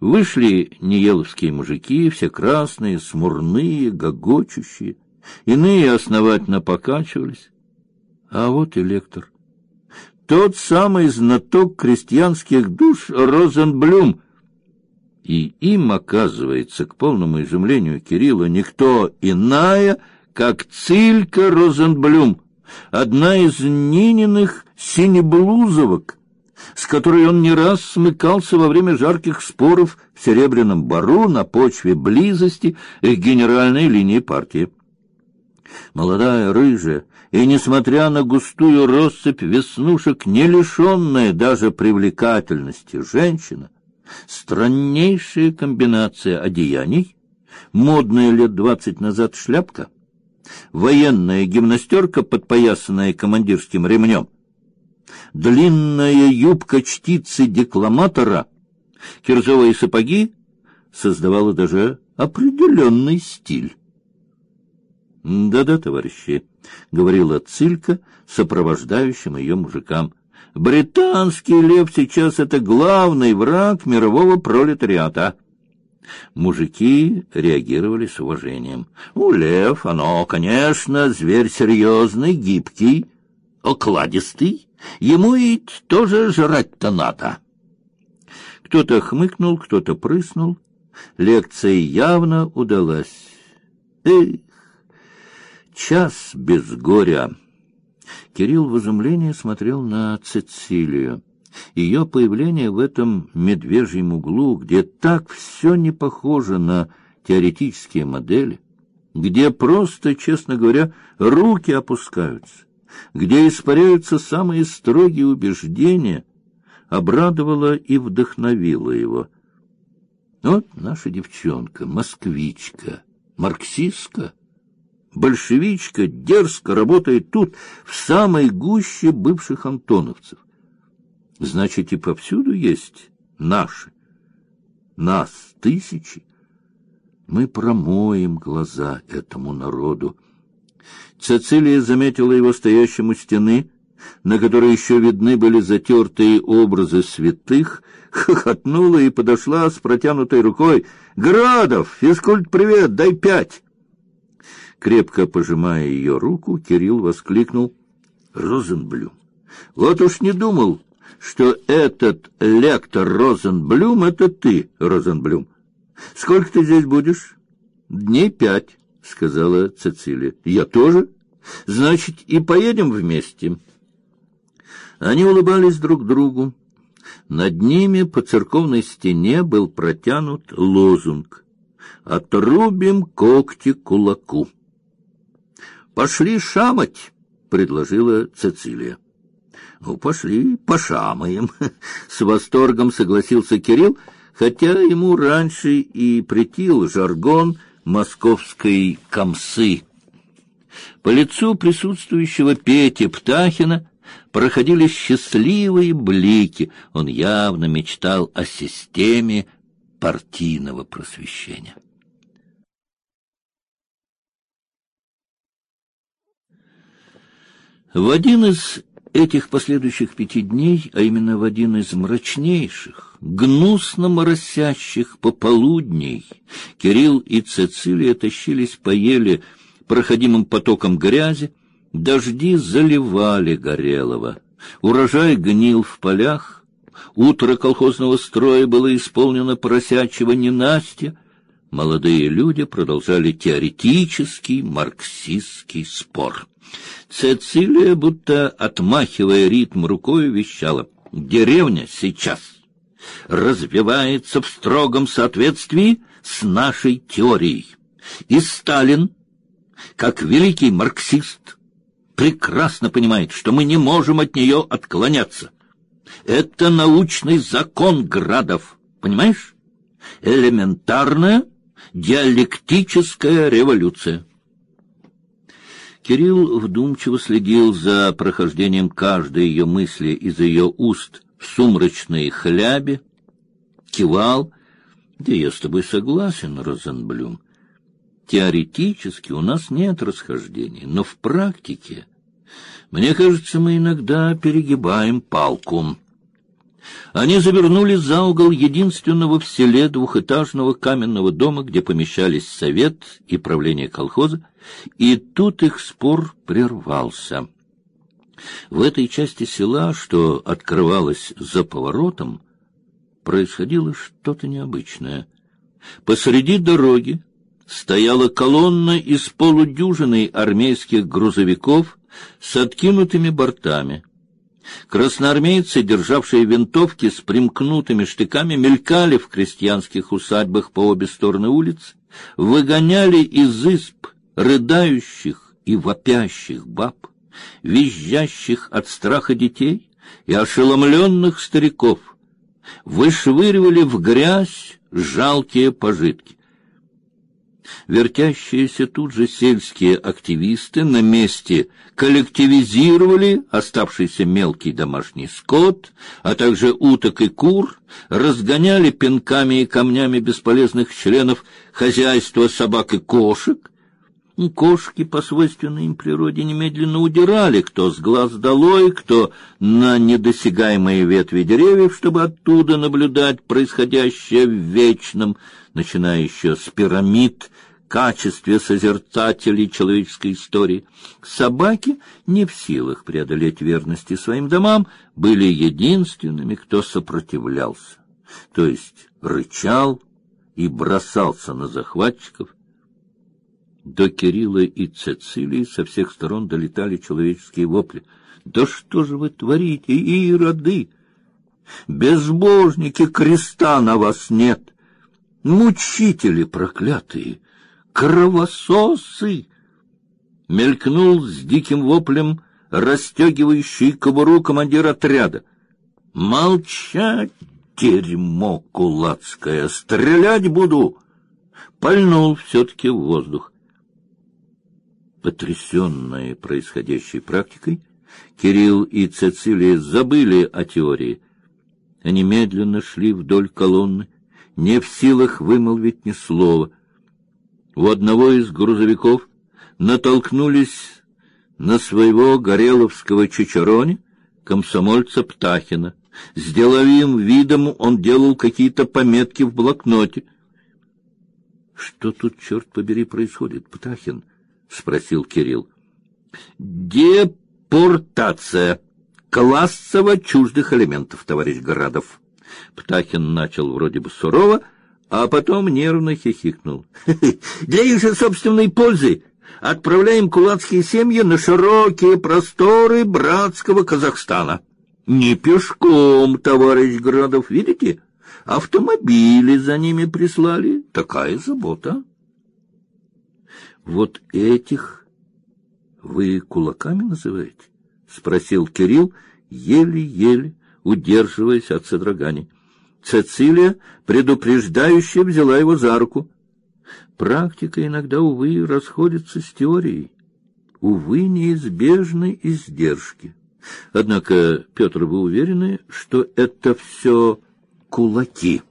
Вышли нееловские мужики, все красные, смурные, гогочущие. Иные основательно покачивались. А вот и лектор. Тот самый знаток крестьянских душ Розенблюм. И им, оказывается, к полному изумлению Кирилла, никто иная, как Цилька Розенблюм, одна из Нининых синеблузовок, с которой он не раз смыкался во время жарких споров в Серебряном Бару на почве близости к генеральной линии партии. Молодая, рыжая, и, несмотря на густую россыпь веснушек, не лишенная даже привлекательности женщина, страннейшая комбинация одеяний, модная лет двадцать назад шляпка, военная гимнастерка, подпоясанная командирским ремнем, длинная юбка чтицы-декламатора, кирзовые сапоги создавала даже определенный стиль. «Да-да, товарищи», — говорила Цилька сопровождающим ее мужикам, — «британский лев сейчас — это главный враг мирового пролетариата». Мужики реагировали с уважением. «У лев, оно, конечно, зверь серьезный, гибкий, окладистый». Ему ведь тоже жрать-то надо. Кто-то хмыкнул, кто-то прыснул. Лекция явно удалась. Эх, час без горя. Кирилл в изумлении смотрел на Цицилию. Ее появление в этом медвежьем углу, где так все не похоже на теоретические модели, где просто, честно говоря, руки опускаются, где испаряются самые строгие убеждения, обрадовала и вдохновила его. Вот наша девчонка, москвичка, марксистка, большевичка, дерзко работает тут, в самой гуще бывших антоновцев. Значит, и повсюду есть наши. Нас тысячи. Мы промоем глаза этому народу. Цицилия заметила его стоящим у стены, на которой еще видны были затертые образы святых, хохотнула и подошла с протянутой рукой. «Градов! Физкульт-привет! Дай пять!» Крепко пожимая ее руку, Кирилл воскликнул. «Розенблюм! Вот уж не думал, что этот лектор Розенблюм — это ты, Розенблюм. Сколько ты здесь будешь?» «Дней пять». — сказала Цицилия. — Я тоже. Значит, и поедем вместе. Они улыбались друг другу. Над ними по церковной стене был протянут лозунг «Отрубим когти кулаку». «Пошли шамать!» — предложила Цицилия. «Ну, пошли, пошамаем!» — с восторгом согласился Кирилл, хотя ему раньше и притил жаргон — московской комсы. По лицу присутствующего Пети Птахина проходили счастливые блики. Он явно мечтал о системе партийного просвещения. В один из этих последующих пяти дней, а именно в один из мрачнейших, гнусно моросящих пополудней, Кирилл и Цицилия тащились по еле проходимым потоком грязи, дожди заливали Горелого, урожай гнил в полях, утро колхозного строя было исполнено поросячьего ненастья, молодые люди продолжали теоретический марксистский спор. Цецилия, будто отмахивая ритм рукой, вещала: "Деревня сейчас развивается в строгом соответствии с нашей теорией, и Сталин, как великий марксист, прекрасно понимает, что мы не можем от нее отклоняться. Это научный закон градов, понимаешь? Элементарная диалектическая революция. Кирилл вдумчиво следил за прохождением каждой ее мысли из ее уст в сумрачной хлябе, кивал. Да я с тобой согласен, Розенблюм. Теоретически у нас нет расхождений, но в практике, мне кажется, мы иногда перегибаем палку. Они завернули за угол единственного в селе двухэтажного каменного дома, где помещались совет и правление колхоза, и тут их спор прервался. В этой части села, что открывалось за поворотом, происходило что-то необычное. Посреди дороги стояла колонна из полудюжины армейских грузовиков с откинутыми бортами. Красноармейцы, державшие винтовки с примкнутыми штыками, мелькали в крестьянских усадьбах по обе стороны улиц, выгоняли из изб рыдающих и вопящих баб, визжащих от страха детей и ошеломленных стариков, вышвыривали в грязь жалкие пожитки. Вертящиеся тут же сельские активисты на месте коллективизировали оставшийся мелкий домашний скот, а также уток и кур, разгоняли пинками и камнями бесполезных членов хозяйства собак и кошек, Кошки по свойственной им природе немедленно удирали, кто с глаз долой, кто на недосягаемые ветви деревьев, чтобы оттуда наблюдать происходящее в вечном, начиная еще с пирамид, качестве созерцателей человеческой истории. Собаки, не в силах преодолеть верности своим домам, были единственными, кто сопротивлялся, то есть рычал и бросался на захватчиков, до Кирилла и Цицилии со всех сторон долетали человеческие вопли. «Да что же вы творите, ироды? Безбожники, креста на вас нет! Мучители проклятые! Кровососы!» Мелькнул с диким воплем расстегивающий кобуру командир отряда. «Молчать, дерьмо кулацкое! Стрелять буду!» Пальнул все-таки в воздух. Потрясенные происходящей практикой, Кирилл и Цицилия забыли о теории. Они медленно шли вдоль колонны, не в силах вымолвить ни слова. У одного из грузовиков натолкнулись на своего гореловского чичароне, комсомольца Птахина. С деловым видом он делал какие-то пометки в блокноте. Что тут, черт побери, происходит, Птахин? Спросил Кирилл. Депортация классово чуждых элементов, товарищ Градов. Птахин начал вроде бы сурово, а потом нервно хихикнул. Для их же собственной пользы отправляем кулацкие семьи на широкие просторы братского Казахстана. Не пешком, товарищ Градов, видите? Автомобили за ними прислали. Такая забота. Вот этих вы кулаками называете? спросил Кирилл, еле-еле удерживаясь от содроганий. Цецилия предупреждающе взяла его за руку. Практика иногда, увы, расходится с теорией. Увы, неизбежны издержки. Однако, Петр, вы уверены, что это все кулаки?